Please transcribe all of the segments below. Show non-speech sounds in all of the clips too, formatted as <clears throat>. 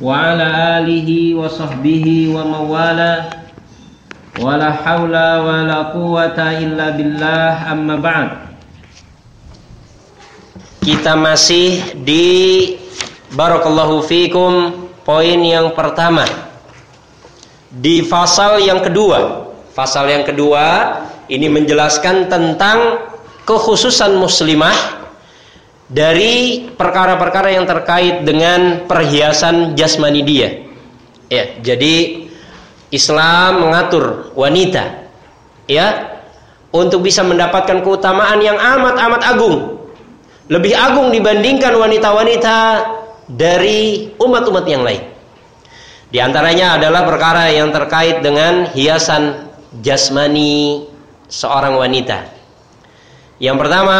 wa ala alihi wa sahbihi wa mawala. Wa la hawla wa la quwata illa billah. Amma ba'd. Kita masih di barakallahu fikum poin yang pertama. Di pasal yang kedua. Pasal yang kedua ini menjelaskan tentang kekhususan muslimah dari perkara-perkara yang terkait dengan perhiasan jasmani dia. Ya, jadi Islam mengatur wanita ya untuk bisa mendapatkan keutamaan yang amat-amat agung. Lebih agung dibandingkan wanita-wanita dari umat-umat yang lain. Di antaranya adalah perkara yang terkait dengan hiasan jasmani seorang wanita. Yang pertama,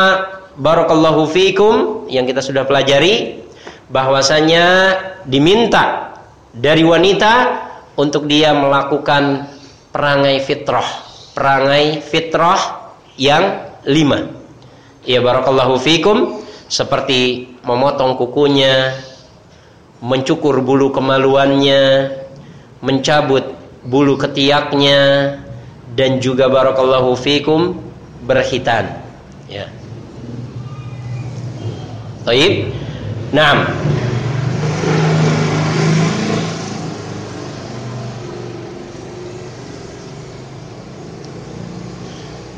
barakallahu fikum yang kita sudah pelajari bahwasanya diminta dari wanita untuk dia melakukan perangai fitrah, perangai fitrah yang lima. Ya barakallahu fikum seperti memotong kukunya, mencukur bulu kemaluannya, mencabut bulu ketiaknya dan juga barakallahu fikum berhitan. Ya. Taib. Naam.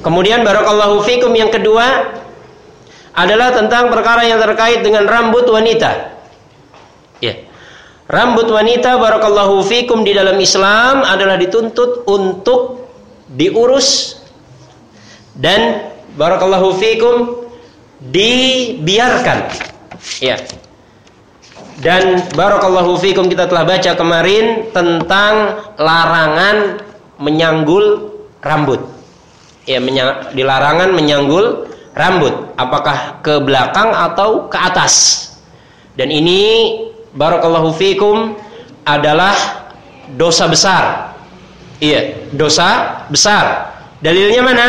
Kemudian barakallahu fikum yang kedua adalah tentang perkara yang terkait dengan rambut wanita. Ya. Rambut wanita barakallahu fikum di dalam Islam adalah dituntut untuk diurus dan barakallahu fikum dibiarkan. Ya. Dan barakallahu fikum kita telah baca kemarin tentang larangan menyanggul rambut. Ya, menyang, dilarangan menyanggul rambut apakah ke belakang atau ke atas. Dan ini barakallahu fikum adalah dosa besar. Iya, dosa besar. Dalilnya mana?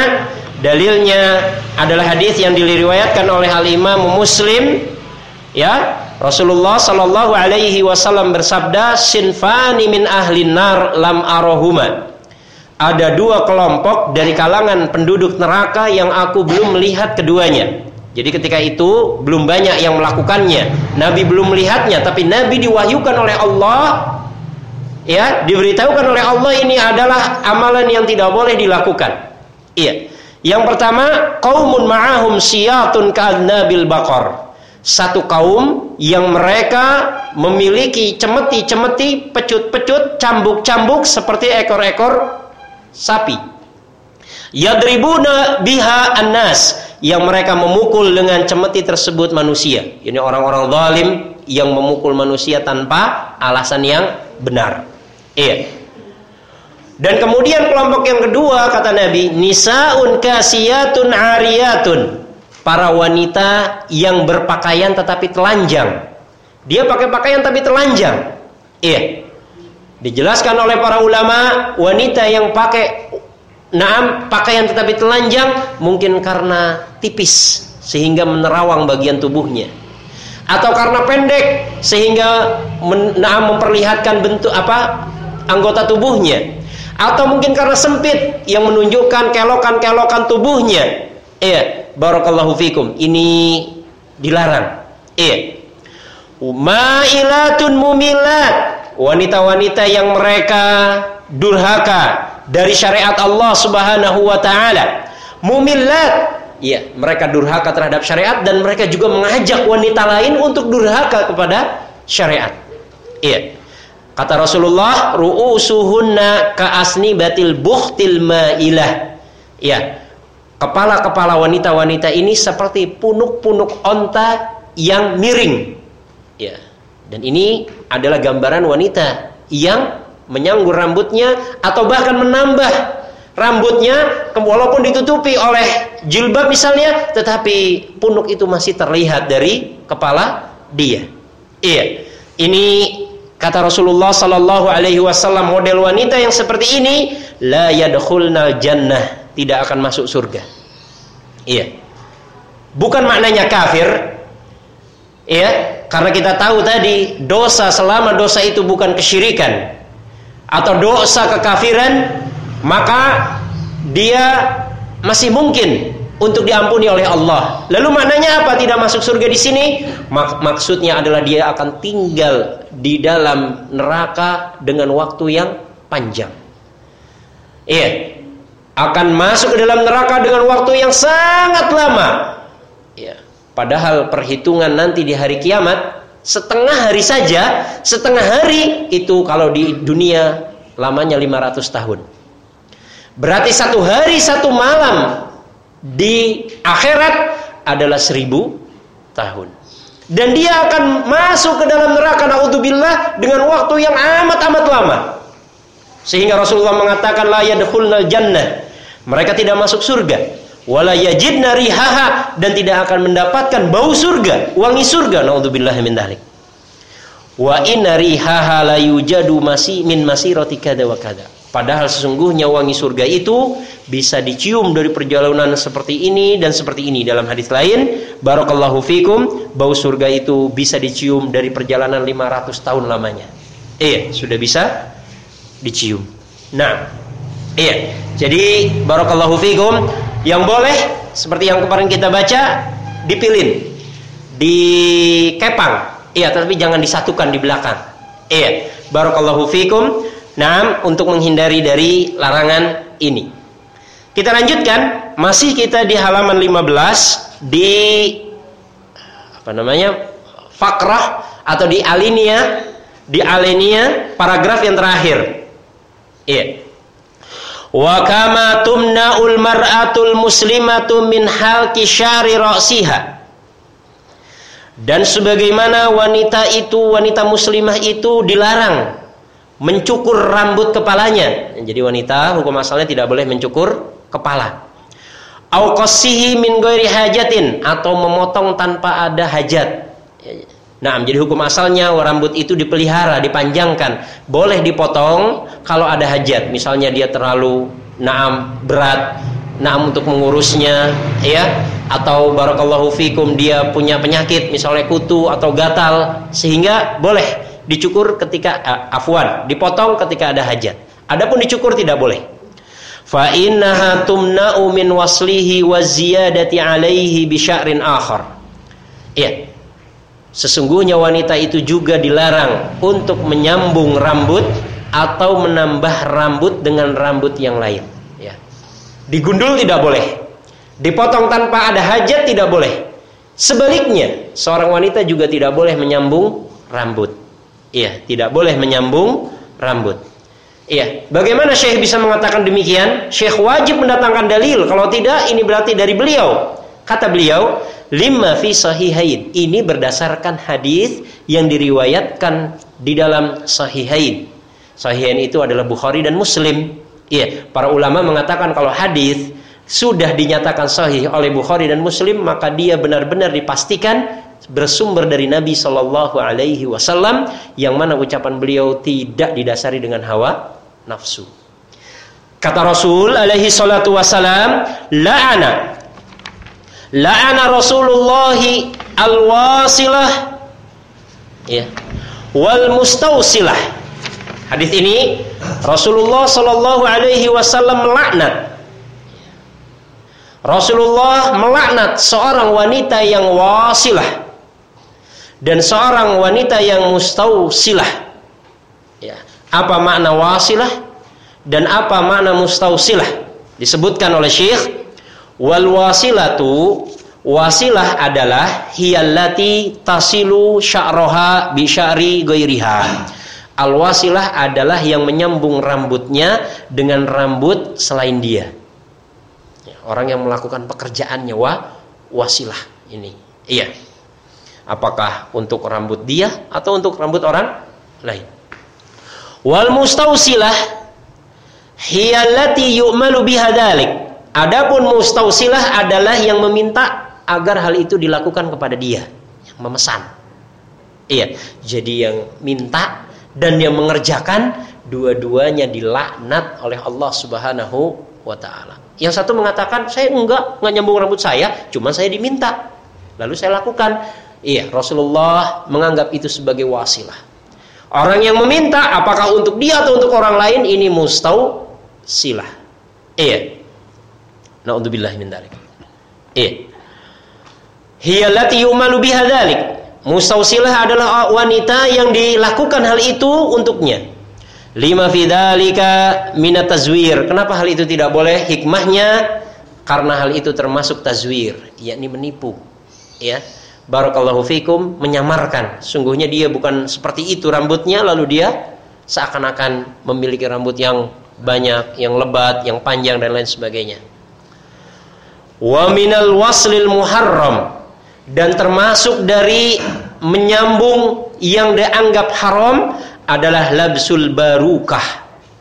Dalilnya adalah hadis yang diriwayatkan oleh Al Imam Muslim ya. Rasulullah Shallallahu Alaihi Wasallam bersabda sinfani min ahlin nar lam arohuma. Ada dua kelompok dari kalangan penduduk neraka yang aku belum melihat keduanya. Jadi ketika itu belum banyak yang melakukannya. Nabi belum melihatnya tapi Nabi diwahyukan oleh Allah ya. Diberitahukan oleh Allah ini adalah amalan yang tidak boleh dilakukan. Iya yang pertama, kaumun ma'ahum siyatun ka'adnabil bakor. Satu kaum yang mereka memiliki cemeti-cemeti, pecut-pecut, cambuk-cambuk seperti ekor-ekor sapi. Yadribuna biha annas yang mereka memukul dengan cemeti tersebut manusia. Ini orang-orang zalim yang memukul manusia tanpa alasan yang benar. Iya. Dan kemudian kelompok yang kedua kata Nabi, nisaun kasiyatun ariyatun. Para wanita yang berpakaian tetapi telanjang. Dia pakai pakaian tapi telanjang. Iya. Dijelaskan oleh para ulama, wanita yang pakai naam pakaian tetapi telanjang mungkin karena tipis sehingga menerawang bagian tubuhnya atau karena pendek sehingga men, naam memperlihatkan bentuk apa anggota tubuhnya atau mungkin karena sempit yang menunjukkan kelokan-kelokan tubuhnya. Iya, barakallahu fikum. Ini dilarang. Iya. Mailatun mumilat. Wanita-wanita yang mereka durhaka dari syariat Allah Subhanahu wa taala. Mumilat Iya, mereka durhaka terhadap syariat dan mereka juga mengajak wanita lain untuk durhaka kepada syariat. Iya. Kata Rasulullah, ru'usuhunna ka'asni batil buhtil ma'ilah. Ya, kepala-kepala wanita-wanita ini seperti punuk-punuk onta yang miring. Ya. Dan ini adalah gambaran wanita yang menyanggur rambutnya atau bahkan menambah rambutnya walaupun ditutupi oleh jilbab misalnya tetapi punuk itu masih terlihat dari kepala dia. Iya. Ini Kata Rasulullah sallallahu alaihi wasallam model wanita yang seperti ini la yadkhulnal jannah, tidak akan masuk surga. Iya. Bukan maknanya kafir. Iya, Karena kita tahu tadi dosa selama dosa itu bukan kesyirikan atau dosa kekafiran, maka dia masih mungkin untuk diampuni oleh Allah. Lalu maknanya apa tidak masuk surga di sini? Mak maksudnya adalah dia akan tinggal di dalam neraka dengan waktu yang panjang. Iya. Akan masuk ke dalam neraka dengan waktu yang sangat lama. Iya. Padahal perhitungan nanti di hari kiamat setengah hari saja, setengah hari itu kalau di dunia lamanya 500 tahun. Berarti satu hari satu malam di akhirat adalah seribu tahun. Dan dia akan masuk ke dalam neraka naudzubillah dengan waktu yang amat-amat lama. Sehingga Rasulullah mengatakan la yadkhulnal jannah. Mereka tidak masuk surga wala yajidna rihaha dan tidak akan mendapatkan bau surga, wangi surga. Nauzubillah min dzalik. Wa inna rihaha la yujadu masih min masirati kada wa kada. Padahal sesungguhnya wangi surga itu bisa dicium dari perjalanan seperti ini dan seperti ini. Dalam hadis lain, barakallahu fikum, bau surga itu bisa dicium dari perjalanan 500 tahun lamanya. Iya, sudah bisa dicium. Nah, iya. Jadi barakallahu fikum, yang boleh seperti yang kemarin kita baca dipilin, dikepang. Iya, tapi jangan disatukan di belakang. Iya, barakallahu fikum. Nah, untuk menghindari dari larangan ini. Kita lanjutkan, masih kita di halaman 15 di apa namanya? fakrah atau di alinea di alinea paragraf yang terakhir. Iya. Wa kama tumna'ul mar'atul muslimatu min halki syari ra'siha. Dan sebagaimana wanita itu, wanita muslimah itu dilarang mencukur rambut kepalanya. Jadi wanita hukum asalnya tidak boleh mencukur kepala. Au min ghairi hajatin atau memotong tanpa ada hajat. Nah, jadi hukum asalnya rambut itu dipelihara, dipanjangkan. Boleh dipotong kalau ada hajat. Misalnya dia terlalu naam berat, naam untuk mengurusnya, ya. Atau barakallahu fikum dia punya penyakit, misalnya kutu atau gatal, sehingga boleh dicukur ketika uh, afwan, dipotong ketika ada hajat. Adapun dicukur tidak boleh. Fa innaha tumna'u min waslihi wa ziyadati alaihi bi sya'rin akhar. Iya. Sesungguhnya wanita itu juga dilarang untuk menyambung rambut atau menambah rambut dengan rambut yang lain. Ya. Digundul tidak boleh. Dipotong tanpa ada hajat tidak boleh. Sebaliknya, seorang wanita juga tidak boleh menyambung rambut. Iya, tidak boleh menyambung rambut. Iya, bagaimana Syekh bisa mengatakan demikian? Syekh wajib mendatangkan dalil. Kalau tidak, ini berarti dari beliau. Kata beliau, lima fi sahihain. Ini berdasarkan hadis yang diriwayatkan di dalam sahihain. Sahihain itu adalah Bukhari dan Muslim. Iya, para ulama mengatakan kalau hadis sudah dinyatakan sahih oleh Bukhari dan Muslim, maka dia benar-benar dipastikan bersumber dari Nabi Shallallahu Alaihi Wasallam, yang mana ucapan beliau tidak didasari dengan hawa nafsu. Kata Rasul alaihi salatu wasalam, la'ana la'ana Rasulullah al-wasilah ya wal mustausilah hadis ini Rasulullah sallallahu alaihi wasallam melaknat. Rasulullah melaknat seorang wanita yang wasilah dan seorang wanita yang mustausilah ya apa makna wasilah dan apa makna mustausilah disebutkan oleh Syekh Wal wasilatu wasilah adalah hiyallati tasilu sya'roha bi sya'ri. Al wasilah adalah yang menyambung rambutnya dengan rambut selain dia. Ya, orang yang melakukan pekerjaannya wa wasilah ini. Iya. Apakah untuk rambut dia atau untuk rambut orang lain? Wal mustausilah hiyallati yu'malu bihadalik Adapun mustausilah adalah yang meminta agar hal itu dilakukan kepada dia, yang memesan. Iya, jadi yang minta dan yang mengerjakan dua-duanya dilaknat oleh Allah Subhanahu wa taala. Yang satu mengatakan, "Saya enggak, enggak nyambung rambut saya, cuma saya diminta." Lalu saya lakukan. Iya, Rasulullah menganggap itu sebagai wasilah. Orang yang meminta apakah untuk dia atau untuk orang lain ini mustau silah. Iya. Nauzubillah min dzalik. Iya. Hiya allati yumalu biha dzalik. Mustausilah adalah wanita yang dilakukan hal itu untuknya. Lima fidalika minat tazwir. Kenapa hal itu tidak boleh? Hikmahnya karena hal itu termasuk tazwir, yakni menipu. Ya barakallahu fikum menyamarkan. Sungguhnya dia bukan seperti itu rambutnya lalu dia seakan-akan memiliki rambut yang banyak, yang lebat, yang panjang dan lain sebagainya. Wa minal waslil muharram dan termasuk dari menyambung yang dianggap haram adalah labsul barukah,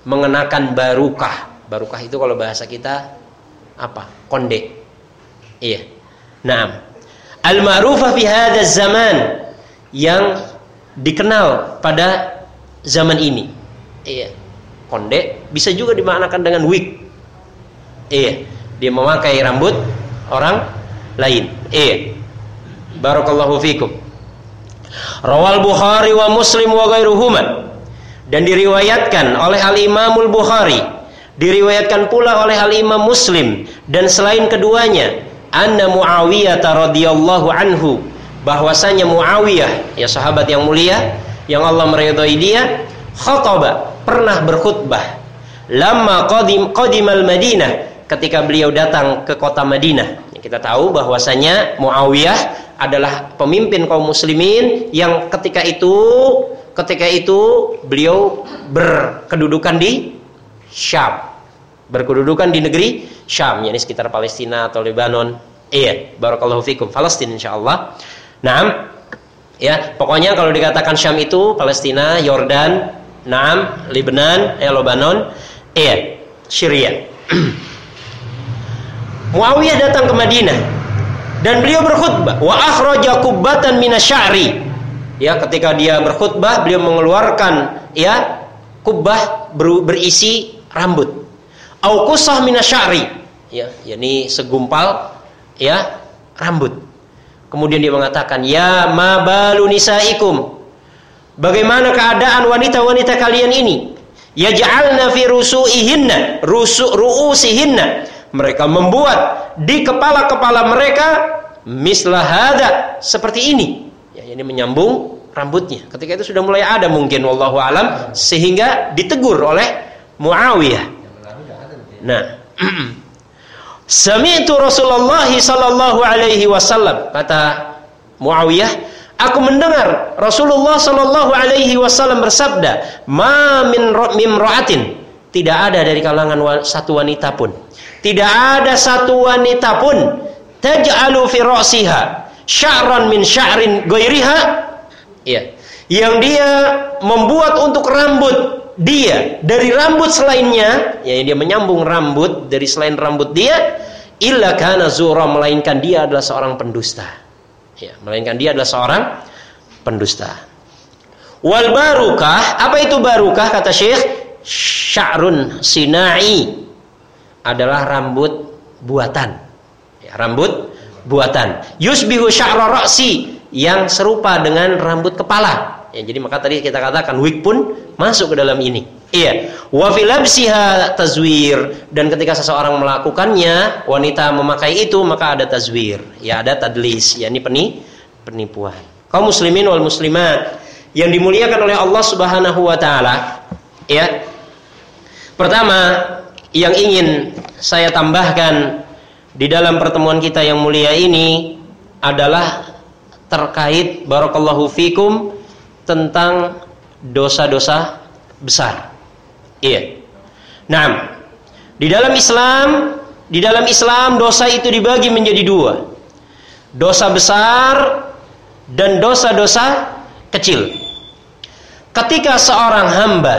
mengenakan barukah. Barukah itu kalau bahasa kita apa? Konde. Iya. Nah, al-ma'rufah fi hadzal zaman yang dikenal pada zaman ini. Iya. Konde bisa juga dimaknakan dengan wig. Iya. Dia memakai rambut orang lain. Iya. Barakallahu fikum. Rawal Bukhari wa Muslim wa ghairuhuma dan diriwayatkan oleh Al Imamul Bukhari diriwayatkan pula oleh Al Imam Muslim dan selain keduanya anna Muawiyah radhiyallahu anhu. Bahwasanya Muawiyah ya sahabat yang mulia yang Allah meridhai dia khataba pernah berkhutbah. Lama qadim qadimal Madinah ketika beliau datang ke kota Madinah. Kita tahu bahwasanya Muawiyah adalah pemimpin kaum muslimin yang ketika itu ketika itu beliau berkedudukan di Syam berkedudukan di negeri Syam, yakni sekitar Palestina atau Lebanon. Iya, barakallahu fikum. Palestina insyaallah. Naam. Ya, pokoknya kalau dikatakan Syam itu Palestina, Yordan, Naam, Lebanon, eh, Lebanon, iya, Syria. <clears throat> Muawiyah datang ke Madinah dan beliau berkhutbah wa akhraja kubbatan minasyari ya ketika dia berkhutbah beliau mengeluarkan ya kubah ber, berisi rambut au qusah minasyari ya yakni segumpal ya rambut. Kemudian dia mengatakan ya ma balu nisaikum. Bagaimana keadaan wanita-wanita kalian ini? Yaj'alna fi rusu'ihinna rusu ru'usihinna. Mereka membuat di kepala-kepala mereka mislah hada seperti ini. Ya ini menyambung rambutnya. Ketika itu sudah mulai ada mungkin wallahu alam sehingga ditegur oleh Muawiyah Nah, Sami'tu Rasulullah sallallahu alaihi wasallam kata Muawiyah, aku mendengar Rasulullah sallallahu alaihi wasallam bersabda, "Ma min mimra'atin" tidak ada dari kalangan satu wanita pun. Tidak ada satu wanita pun taj'alu fi ra'siha sya'ran min sya'rin ghairiha. Ya. Yang dia membuat untuk rambut dia dari rambut selainnya, ya dia menyambung rambut dari selain rambut dia, illa kana zura melainkan dia adalah seorang pendusta. Ya, melainkan dia adalah seorang pendusta. Wal barukah, apa itu barukah kata Syekh? Sya'run sinai adalah rambut buatan. Ya, rambut buatan. Yusbihu sya'ra ra'si yang serupa dengan rambut kepala. Ya, jadi maka tadi kita katakan wig pun masuk ke dalam ini. Iya. Wa filabsiha tazwir dan ketika seseorang melakukannya, wanita memakai itu maka ada tazwir. Ya ada tadlis, yakni peni penipuan. Kaum muslimin wal muslimat yang dimuliakan oleh Allah Subhanahu wa taala, ya. Pertama, yang ingin saya tambahkan di dalam pertemuan kita yang mulia ini adalah terkait barakallahu fikum tentang dosa-dosa besar. Iya. Nah, di dalam Islam, di dalam Islam dosa itu dibagi menjadi dua. Dosa besar dan dosa-dosa kecil. Ketika seorang hamba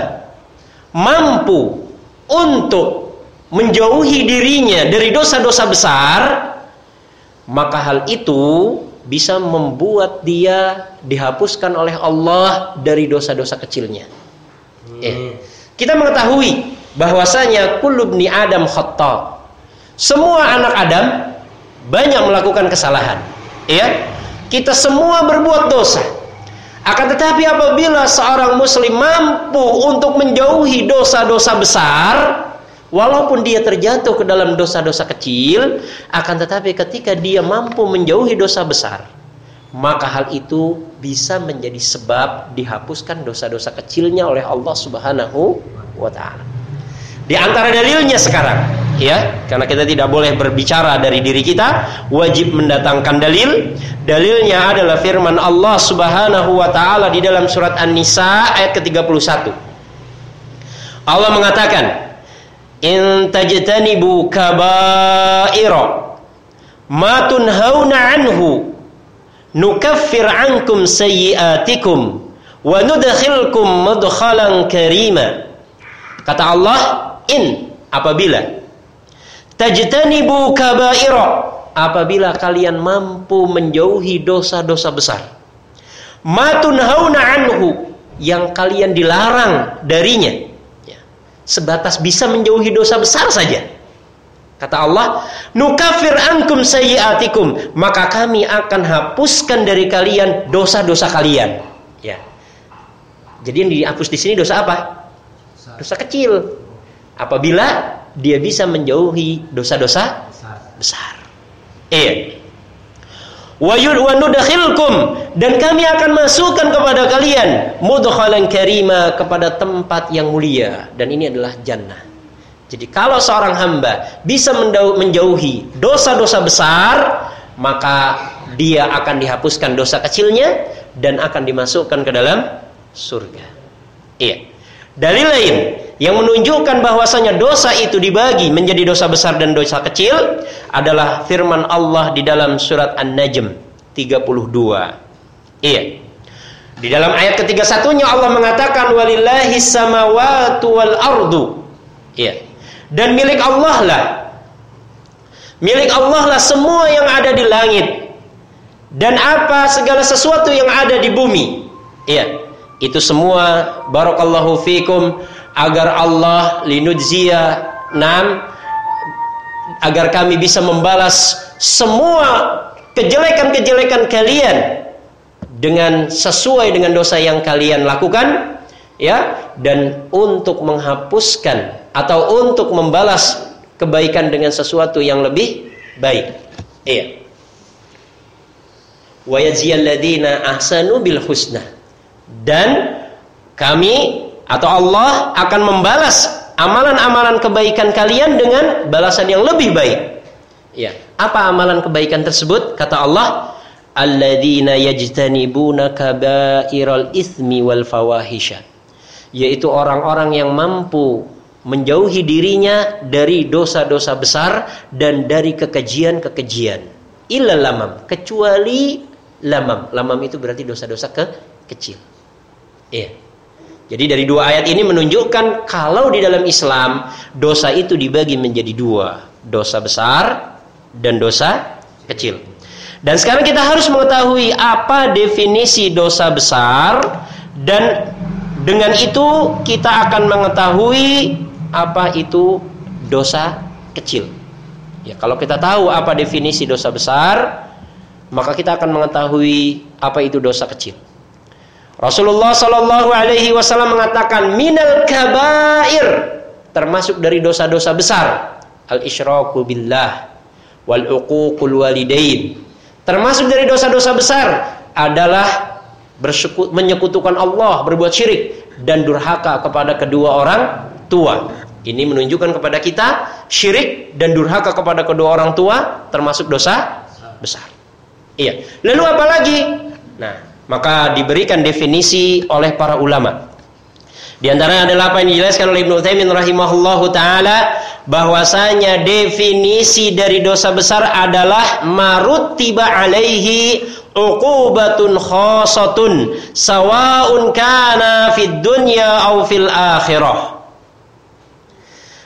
mampu untuk menjauhi dirinya dari dosa-dosa besar, maka hal itu bisa membuat dia dihapuskan oleh Allah dari dosa-dosa kecilnya. Hmm. Eh, kita mengetahui bahwasanya kulubni Adam khata. Semua anak Adam banyak melakukan kesalahan. Ya. Kita semua berbuat dosa. Akan tetapi apabila seorang muslim mampu untuk menjauhi dosa-dosa besar, walaupun dia terjatuh ke dalam dosa-dosa kecil, akan tetapi ketika dia mampu menjauhi dosa besar, maka hal itu bisa menjadi sebab dihapuskan dosa-dosa kecilnya oleh Allah Subhanahu wa taala. Di antara dalilnya sekarang, ya, karena kita tidak boleh berbicara dari diri kita, wajib mendatangkan dalil. Dalilnya adalah firman Allah Subhanahu wa taala di dalam surat An-Nisa ayat ke-31. Allah mengatakan, "In tajtanibu kaba'ira ma tunhauna anhu nukaffir ankum sayyi'atikum wa nudkhilkum mudkhalan karima." Kata Allah, in apabila. Tajtanibu kaba'ira apabila kalian mampu menjauhi dosa-dosa besar. Matun hauna anhu yang kalian dilarang darinya. ya, sebatas bisa menjauhi dosa besar saja. Kata Allah nukafir ankum sayyiatikum maka kami akan hapuskan dari kalian dosa-dosa kalian. Ya. Jadi yang dihapus di sini dosa apa? Dosa kecil. Apabila dia bisa menjauhi dosa-dosa besar. Iya. Dan kami akan masukkan kepada kalian mudkhalan karima kepada tempat yang mulia dan ini adalah jannah. Jadi kalau seorang hamba bisa menjauhi dosa-dosa besar, maka dia akan dihapuskan dosa kecilnya dan akan dimasukkan ke dalam surga. Iya. Dalil lain yang menunjukkan bahwasanya dosa itu dibagi menjadi dosa besar dan dosa kecil adalah firman Allah di dalam surat An-Najm 32. Iya. Di dalam ayat ketiga satunya Allah mengatakan walillahi samawati wal ardu. Iya. Dan milik Allah lah milik Allah lah semua yang ada di langit dan apa segala sesuatu yang ada di bumi. Iya. Itu semua barakallahu fikum agar Allah linujzia nam agar kami bisa membalas semua kejelekan-kejelekan kalian dengan sesuai dengan dosa yang kalian lakukan ya dan untuk menghapuskan atau untuk membalas kebaikan dengan sesuatu yang lebih baik. Iya. Wa ahsanu bil husna dan kami atau Allah akan membalas amalan-amalan kebaikan kalian dengan balasan yang lebih baik. Ya, apa amalan kebaikan tersebut? Kata Allah, alladzina yajtanibuna kaba'iral itsmi wal fawahisha. Yaitu orang-orang yang mampu menjauhi dirinya dari dosa-dosa besar dan dari kekejian-kekejian. Illa lamam, kecuali lamam. Lamam itu berarti dosa-dosa ke kecil. Iya. Jadi dari dua ayat ini menunjukkan kalau di dalam Islam dosa itu dibagi menjadi dua, dosa besar dan dosa kecil. Dan sekarang kita harus mengetahui apa definisi dosa besar dan dengan itu kita akan mengetahui apa itu dosa kecil. Ya, kalau kita tahu apa definisi dosa besar, maka kita akan mengetahui apa itu dosa kecil. Rasulullah Shallallahu Alaihi Wasallam mengatakan minal kabair termasuk dari dosa-dosa besar. Al isyraku billah wal uququl walidain. Termasuk dari dosa-dosa besar adalah bersyukur, menyekutukan Allah berbuat syirik dan durhaka kepada kedua orang tua. Ini menunjukkan kepada kita syirik dan durhaka kepada kedua orang tua termasuk dosa besar. Iya. Lalu apa lagi? Nah maka diberikan definisi oleh para ulama. Di antaranya adalah apa yang dijelaskan oleh Ibnu Taimin rahimahullahu taala bahwasanya definisi dari dosa besar adalah marutiba alaihi uqubatun khasatun sawaun kana fid dunya au fil akhirah.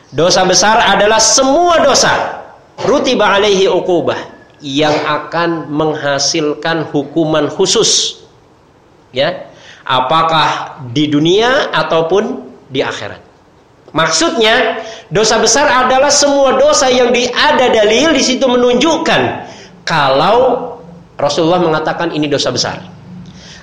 Dosa besar adalah semua dosa rutiba alaihi uqubah yang akan menghasilkan hukuman khusus ya apakah di dunia ataupun di akhirat maksudnya dosa besar adalah semua dosa yang di, ada dalil di situ menunjukkan kalau Rasulullah mengatakan ini dosa besar.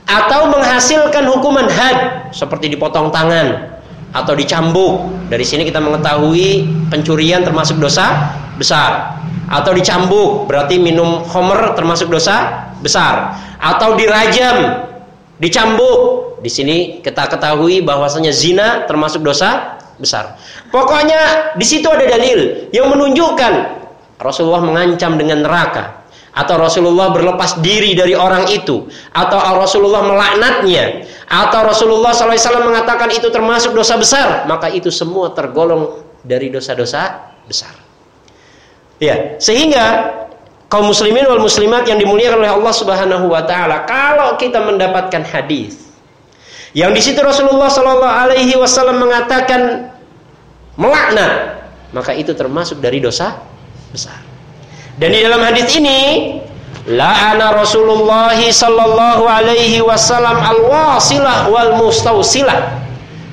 Atau menghasilkan hukuman had seperti dipotong tangan atau dicambuk. Dari sini kita mengetahui pencurian termasuk dosa besar. Atau dicambuk berarti minum homer termasuk dosa besar. Atau dirajam, dicambuk. Di sini kita ketahui bahwasanya zina termasuk dosa besar. Pokoknya di situ ada dalil yang menunjukkan Rasulullah mengancam dengan neraka. Atau Rasulullah berlepas diri dari orang itu. Atau Rasulullah melaknatnya. Atau Rasulullah SAW mengatakan itu termasuk dosa besar. Maka itu semua tergolong dari dosa-dosa besar. Ya sehingga kaum muslimin wal muslimat yang dimuliakan oleh Allah Subhanahu wa taala kalau kita mendapatkan hadis yang di situ Rasulullah Shallallahu alaihi wasallam mengatakan melaknat maka itu termasuk dari dosa besar dan di dalam hadis ini la'ana Rasulullah sallallahu alaihi wasallam al-wasilah wal mustausilah.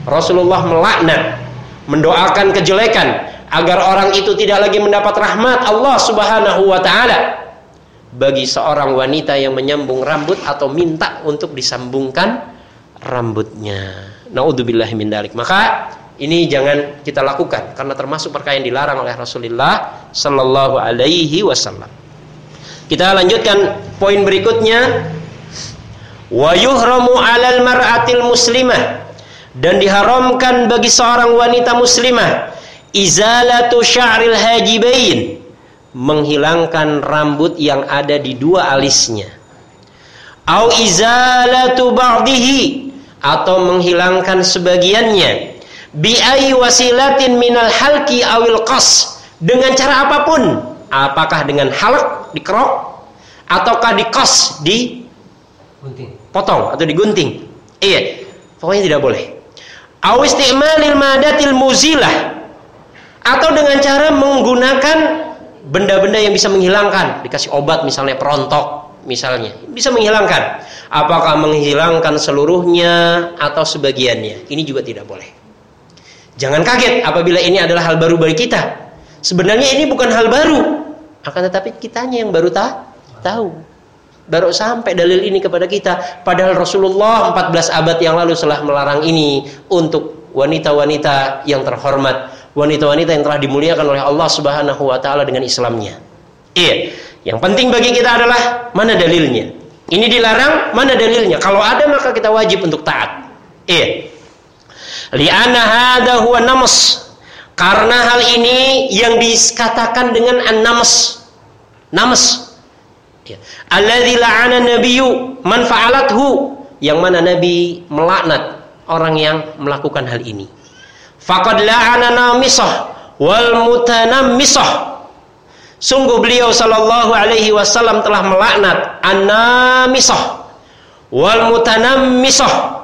Rasulullah melaknat, mendoakan kejelekan agar orang itu tidak lagi mendapat rahmat Allah Subhanahu wa taala bagi seorang wanita yang menyambung rambut atau minta untuk disambungkan rambutnya. Nauzubillahi min dalik. Maka ini jangan kita lakukan karena termasuk perkara yang dilarang oleh Rasulullah sallallahu alaihi wasallam. Kita lanjutkan poin berikutnya wa yuhramu 'alal mar'atil muslimah dan diharamkan bagi seorang wanita muslimah izalatu sya'ril hajibain. Menghilangkan rambut yang ada di dua alisnya. Au izalatu ba'dihi. Atau menghilangkan sebagiannya. Bi'ai wasilatin minal halki awil qas. Dengan cara apa pun. Apakah dengan halak dikerok ataukah dikas di potong atau digunting iya pokoknya tidak boleh. Aw istimalil madatil muzilah atau dengan cara menggunakan benda-benda yang bisa menghilangkan. Dikasih obat misalnya perontok misalnya. Bisa menghilangkan. Apakah menghilangkan seluruhnya atau sebagiannya? Ini juga tidak boleh. Jangan kaget apabila ini adalah hal baru bagi kita. Sebenarnya ini bukan hal baru, akan tetapi kitanya yang baru ta tahu. Baru sampai dalil ini kepada kita. Padahal Rasulullah 14 abad yang lalu telah melarang ini untuk wanita-wanita yang terhormat, wanita-wanita yang telah dimuliakan oleh Allah Subhanahu wa taala dengan Islamnya. Iya, yang penting bagi kita adalah mana dalilnya. Ini dilarang, mana dalilnya? Kalau ada maka kita wajib untuk taat. Iya. Li'anna hadha huwa namas. Karena hal ini yang dikatakan dengan an-namas. Namas. Ya. Alladzi la'ana nabiyyu man fa'alathu. Yang mana Nabi melaknat orang yang melakukan hal ini. Faqad la'ana namisah wal mutanammisah. Sungguh beliau sallallahu alaihi wasallam telah melaknat an-namisah wal mutanammisah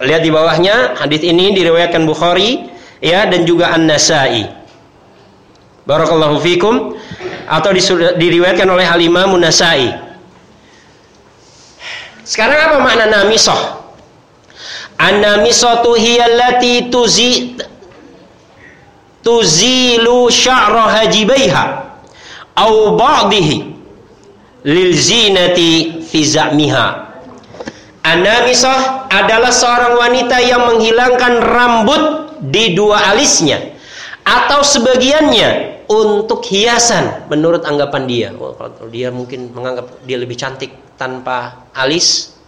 Lihat di bawahnya hadis ini diriwayatkan Bukhari ya dan juga An-Nasa'i. Barakallahu fikum atau diriwayatkan oleh Al-Imam An-Nasa'i. Sekarang apa makna namisah? An-namisatu hiya allati tuzi tuzilu sya'ra hajibaiha au ba'dihi lil zinati fi za'miha Anamisah adalah seorang wanita yang menghilangkan rambut di dua alisnya atau sebagiannya untuk hiasan menurut anggapan dia. Oh, kalau dia mungkin menganggap dia lebih cantik tanpa alis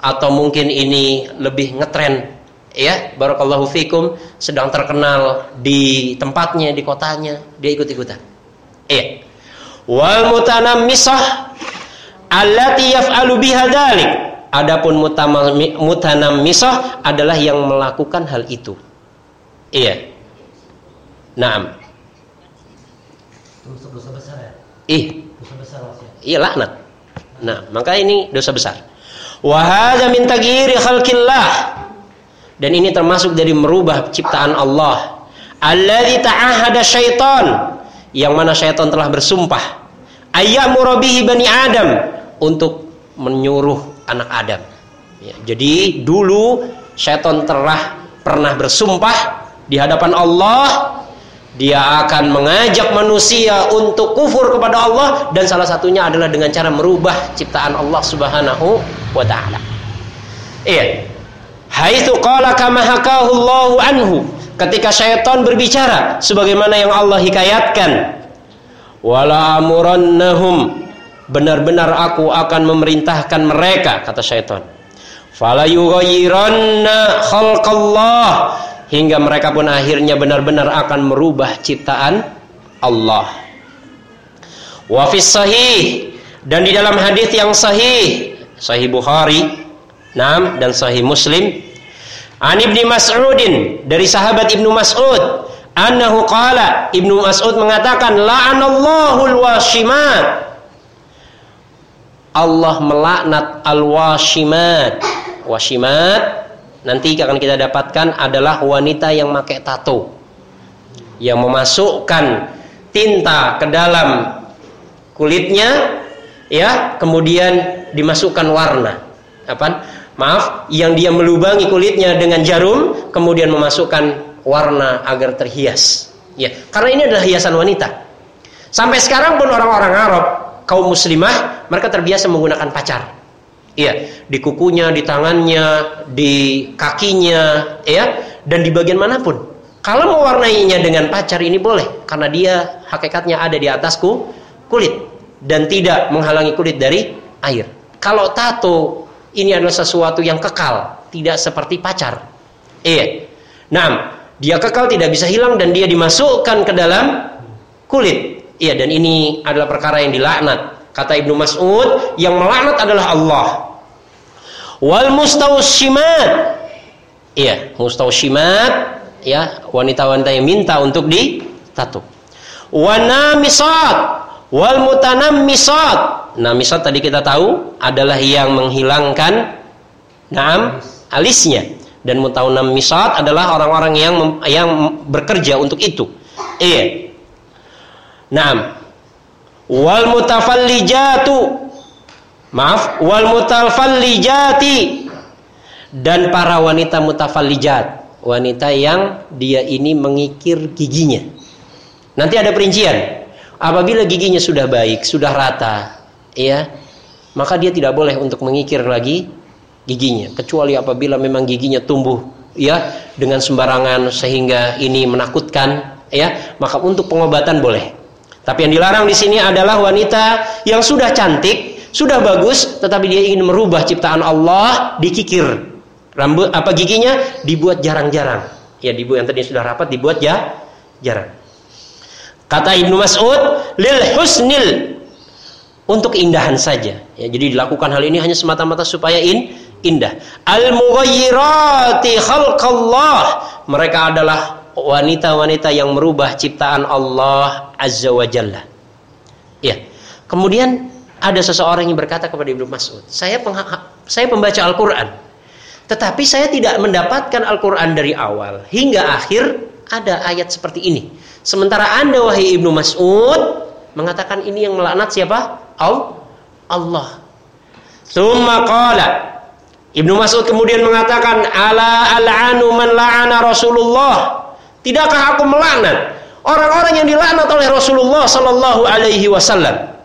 atau mungkin ini lebih ngetren ya barakallahu fikum sedang terkenal di tempatnya di kotanya dia ikut-ikutan. Iya. Wal mutanammisah allati yaf'alu biha dzalik Adapun mutanam misah adalah yang melakukan hal itu. Iya. Naam. Dosa besar ya? Ih. Dosa besar Iya laknat. Nah, maka ini dosa besar. Wa hadza min taghyiri khalqillah. Dan ini termasuk dari merubah ciptaan Allah. Alladzi ta'ahada syaitan yang mana syaitan telah bersumpah ayyamuru bihi bani Adam untuk menyuruh anak Adam. Ya, jadi dulu syaitan telah pernah bersumpah di hadapan Allah Dia akan mengajak manusia untuk kufur kepada Allah dan salah satunya adalah dengan cara merubah ciptaan Allah Subhanahu wa taala. Iya. Haitsu qala kama anhu. Ketika syaitan berbicara sebagaimana yang Allah hikayatkan. Wala amurannahum. Benar-benar aku akan memerintahkan mereka kata syaitan. Fala yughayyiranna khalqallah. Hingga mereka pun akhirnya benar-benar akan merubah ciptaan Allah. Wa sahih. Dan di dalam hadis yang sahih sahih Bukhari Nam dan sahih Muslim. An Ibnu Mas'udin dari sahabat Ibnu Mas'ud annahu qala Ibnu Mas'ud mengatakan la'anallahu al-washimat Allah melaknat al-washimat. Washimat nanti akan kita dapatkan adalah wanita yang pakai tato. Yang memasukkan tinta ke dalam kulitnya ya. Kemudian dimasukkan warna apa maaf, yang dia melubangi kulitnya dengan jarum, kemudian memasukkan warna agar terhias. Ya, karena ini adalah hiasan wanita. Sampai sekarang pun orang-orang Arab, kaum muslimah, mereka terbiasa menggunakan pacar. Iya, di kukunya, di tangannya, di kakinya, ya, dan di bagian mana pun. Kalau mewarnainya dengan pacar ini boleh, karena dia hakikatnya ada di atasku kulit dan tidak menghalangi kulit dari air. Kalau tato ini adalah sesuatu yang kekal, tidak seperti pacar. Iya. Nah, dia kekal tidak bisa hilang dan dia dimasukkan ke dalam kulit. Iya, dan ini adalah perkara yang dilaknat. Kata Ibnu Mas'ud, yang melaknat adalah Allah. Wal mustawshimat. Iya, mustawshimat ya, wanita-wanita yang minta untuk ditato. Wanamisat wal mutanammisat Namisat tadi kita tahu adalah yang menghilangkan naam alisnya dan mutaunam misat adalah orang-orang yang yang bekerja untuk itu. Iya. Naam. Wal mutafallijatu Maaf, wal mutafallijati dan para wanita mutafallijat, wanita yang dia ini mengikir giginya. Nanti ada perincian. Apabila giginya sudah baik, sudah rata, ya maka dia tidak boleh untuk mengikir lagi giginya. Kecuali apabila memang giginya tumbuh ya dengan sembarangan sehingga ini menakutkan ya maka untuk pengobatan boleh. Tapi yang dilarang di sini adalah wanita yang sudah cantik sudah bagus tetapi dia ingin merubah ciptaan Allah dikikir. Rambut apa giginya? Dibuat jarang-jarang. Ya dibuat yang tadi sudah rapat dibuat ya jarang kata Ibnu Mas'ud lil husnil untuk keindahan saja. Ya, jadi dilakukan hal ini hanya semata-mata supaya in, indah. Al mughayyirati khalqallah. Mereka adalah wanita-wanita yang merubah ciptaan Allah Azza wa Jalla. Ya. Kemudian ada seseorang yang berkata kepada Ibnu Mas'ud, "Saya saya pembaca Al-Qur'an. Tetapi saya tidak mendapatkan Al-Qur'an dari awal hingga akhir ada ayat seperti ini. Sementara Anda wahai Ibnu Mas'ud mengatakan ini yang melaknat siapa? Allah. Summa qala Ibnu Mas'ud kemudian mengatakan ala al'anu man la'ana Rasulullah. Tidakkah aku melaknat orang-orang yang dilaknat oleh Rasulullah sallallahu alaihi wasallam?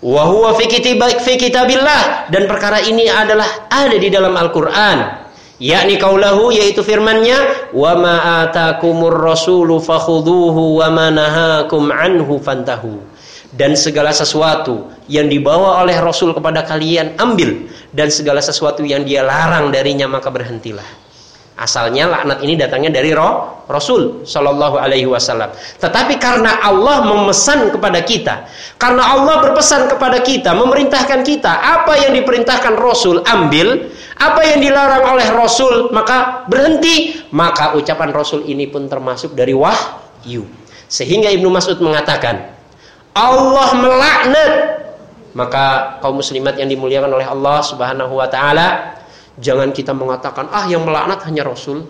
Wa huwa fi kitabillah dan perkara ini adalah ada di dalam Al-Qur'an. Yakni kaulahu yaitu firman-Nya wa ma atakumur rasulu fakhudhuhu wa ma nahakum anhu fantahu dan segala sesuatu yang dibawa oleh Rasul kepada kalian ambil dan segala sesuatu yang dia larang darinya maka berhentilah. Asalnya laknat ini datangnya dari roh Rasul Shallallahu Alaihi Wasallam. Tetapi karena Allah memesan kepada kita, karena Allah berpesan kepada kita, memerintahkan kita, apa yang diperintahkan Rasul ambil, apa yang dilarang oleh Rasul maka berhenti. Maka ucapan Rasul ini pun termasuk dari wahyu. Sehingga Ibnu Mas'ud mengatakan, Allah melaknat maka kaum muslimat yang dimuliakan oleh Allah Subhanahu wa taala jangan kita mengatakan ah yang melaknat hanya rasul.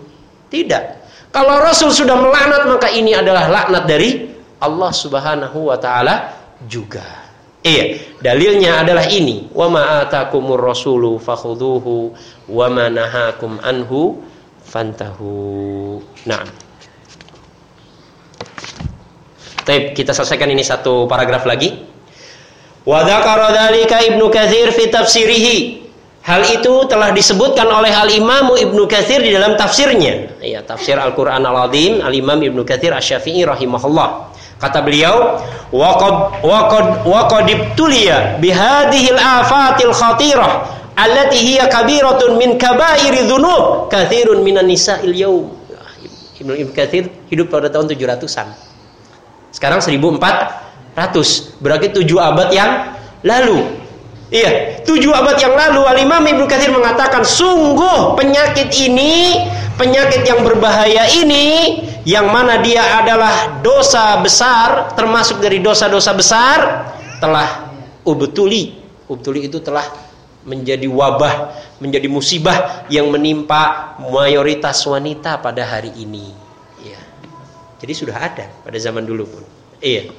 Tidak. Kalau rasul sudah melaknat maka ini adalah laknat dari Allah Subhanahu wa taala juga. Iya dalilnya adalah ini. Wa ma atakumur rasulu fakhudhuhu wa ma nahakum anhu fantahu. Na'am Tapi kita selesaikan ini satu paragraf lagi. Wa dzakara dzalika Ibnu Katsir fi tafsirihi. Hal itu telah disebutkan oleh Al Imam Ibnu Katsir di dalam tafsirnya. Ya, tafsir Al-Qur'an Al-Azim Al Imam Ibnu Katsir Asy-Syafi'i rahimahullah. Kata beliau, waqad waqad waqad ibtuliya bihadhil afatil khatirah allati hiya kabiratun min kabairi dzunub katsirun minan nisa'il yaum. Ibnu Ibnu Katsir hidup pada tahun 700-an. Sekarang 1400. Berarti 7 abad yang lalu. Iya, 7 abad yang lalu Al-Imam Ibnu Katsir mengatakan sungguh penyakit ini, penyakit yang berbahaya ini yang mana dia adalah dosa besar termasuk dari dosa-dosa besar telah ubtuli. Ubtuli itu telah menjadi wabah menjadi musibah yang menimpa mayoritas wanita pada hari ini. Ya. jadi sudah ada pada zaman dulu pun. Iya.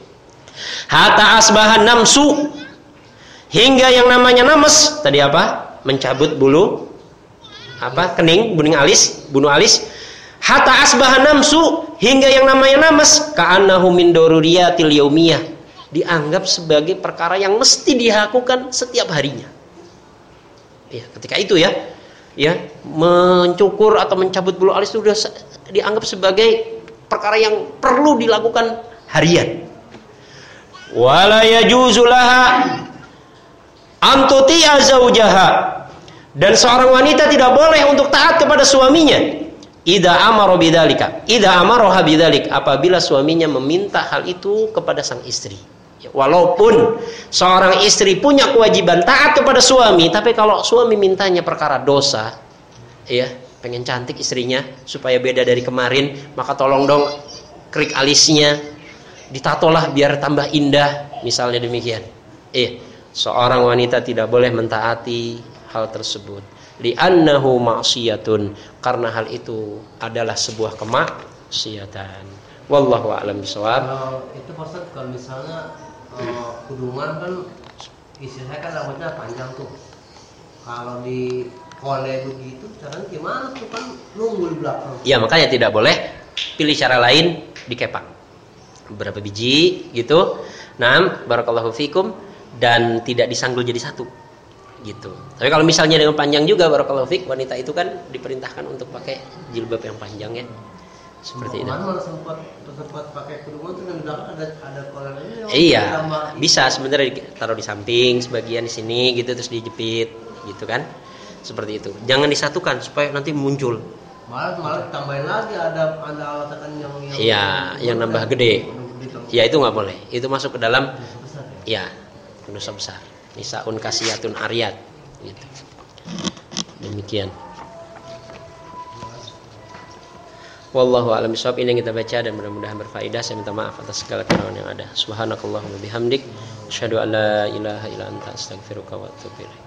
Hatta asbahan namsu hingga yang namanya names tadi apa mencabut bulu apa kening buning alis bunuh alis hatta asbaha namsu hingga yang namanya namas ka'annahu min daruriyatil dianggap sebagai perkara yang mesti dilakukan setiap harinya. Ya, ketika itu ya, ya mencukur atau mencabut bulu alis itu sudah dianggap sebagai perkara yang perlu dilakukan harian. Wala yajuzu antuti'a zaujaha. Dan seorang wanita tidak boleh untuk taat kepada suaminya Ida amaro bidalika. Ida amaroha bidalik. Apabila suaminya meminta hal itu kepada sang istri. Ya, walaupun seorang istri punya kewajiban taat kepada suami, tapi kalau suami mintanya perkara dosa, ya pengen cantik istrinya supaya beda dari kemarin, maka tolong dong krik alisnya, ditatolah biar tambah indah, misalnya demikian. Eh, seorang wanita tidak boleh mentaati hal tersebut. Li'annahu ma'siyatun. Karena hal itu adalah sebuah kemaksiatan. Wallahu a'lam bishawab. Itu Ustaz kalau misalnya uh, kudungan kan istilahnya kan rambutnya panjang tuh. Kalau di kole begitu caranya gimana tuh kan nunggu di belakang. Ya makanya tidak boleh pilih cara lain dikepak. Beberapa biji gitu. Nah barakallahu fikum dan tidak disanggul jadi satu gitu. Tapi kalau misalnya dengan panjang juga barakallahu fik wanita itu kan diperintahkan untuk pakai jilbab yang panjang ya. Seperti itu. Mana sempat sempat pakai kerudung itu kan ada ada kolannya. Iya. Bisa sebenarnya taruh di samping sebagian di sini gitu terus dijepit gitu kan. Seperti itu. Jangan disatukan supaya nanti muncul. Malah malah tambahin lagi ada ada alatan yang yang Iya, yang, yang nambah gede. Ya itu nggak boleh. Itu masuk ke dalam ya dosa besar nisaun kasiyatun aryat gitu. demikian Wallahu a'lam bishawab ini yang kita baca dan mudah-mudahan berfaedah. Saya minta maaf atas segala kekurangan yang ada. Subhanakallahumma bihamdik asyhadu an la ilaha illa anta astaghfiruka wa atubu ilaik.